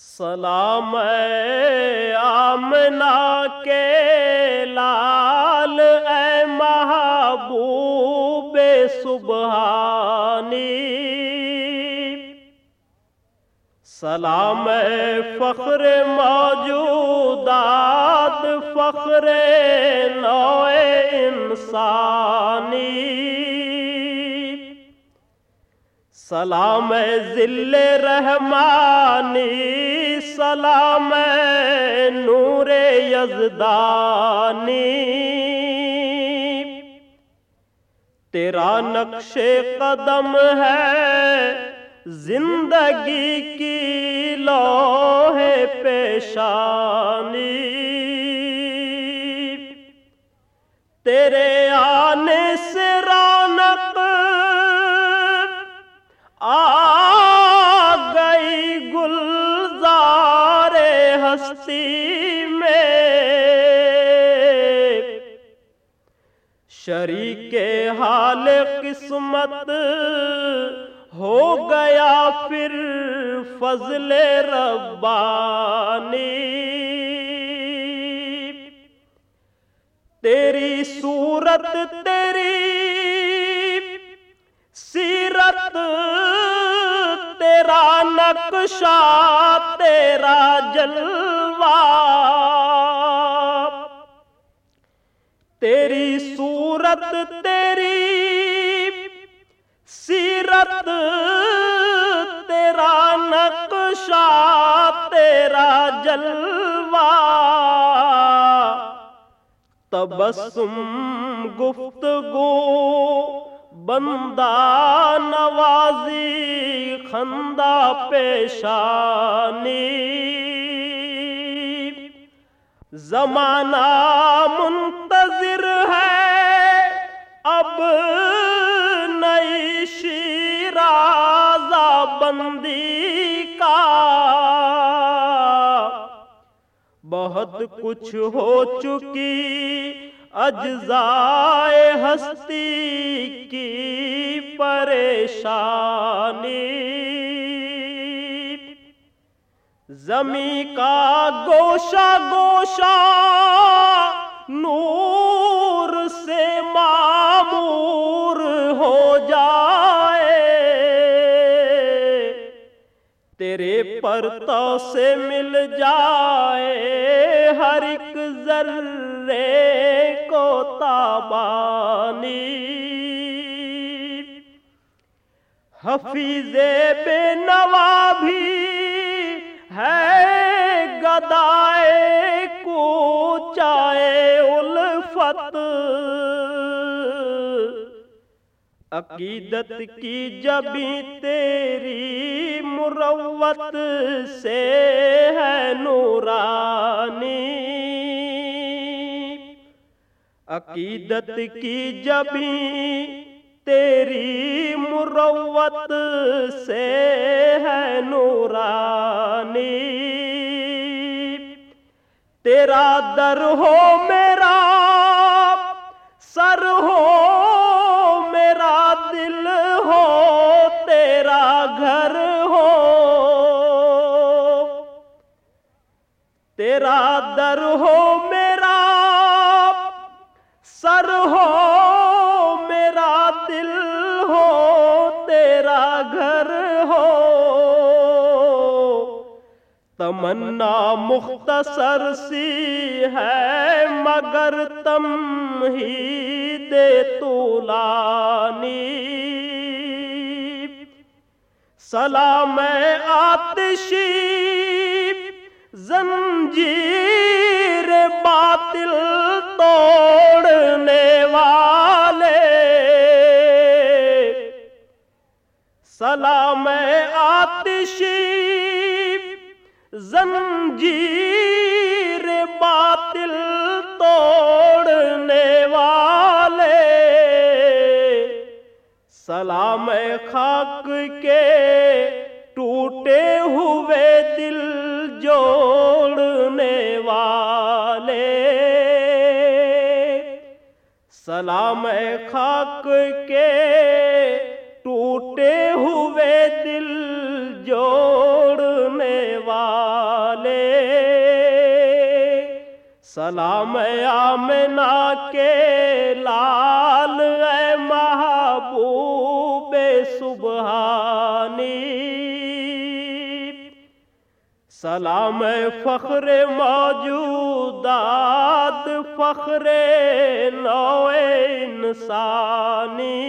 سلام آمنا کے لال اے محبوب سبحانی۔ سلام فخر موجودات فخر نو انسانی۔ سلام ذل رحمانی، سلام نور یزدانی۔ تیرا نقش قدم ہے زندگی کی لوہ پیشانی۔ تیرے ہستی میں شریک حال قسمت ہو گیا پھر فضل ربانی تیری صورت تیری سیرت تیرا نقشہ تیرا جلوہ تیری صورت تیری سیرت تیرا نقشہ تیرا جلوہ۔ تبسم گفتگو بندہ نوازی خندہ پیشانی۔ زمانہ منتظر ہے۔ اب نئی شیرازہ بندی کا بہت کچھ ہو چکی۔ اجزائے ہستی کی پریشانی زمیں کا گوشہ گوشہ نور سے معمور ہو جائے۔ تیرے پرتو سے مل جائے ہر ایک ذرے کو تابانی۔ حفیظ بے نوا بھی ہے گدائے کو چائے الفت۔ عقیدت کی جبی تیری مروت سے ہے نورانی۔ عقیدت کی جبی تیری مروت سے تیرا در ہو میرا، سر ہو میرا، دل ہو تیرا گھر ہو۔ تیرا در ہو میرا، سر ہو میرا، دل ہو تیرا گھر تمنا مختصر سی ہے، مگر تم ہی دے طولانی۔ سلام آتشی زنجیر باطل توڑنے والے۔ سلام آتشی زنجیر باطل توڑنے والے۔ سلام خاک کے ٹوٹے ہوئے دل جوڑنے والے۔ سلام خاک کے ٹوٹے ہوئے دل جوڑنے سلام آمنا کے لال اے محبوب سبحانی۔ سلام فخر موجودات فخر نو انسانی۔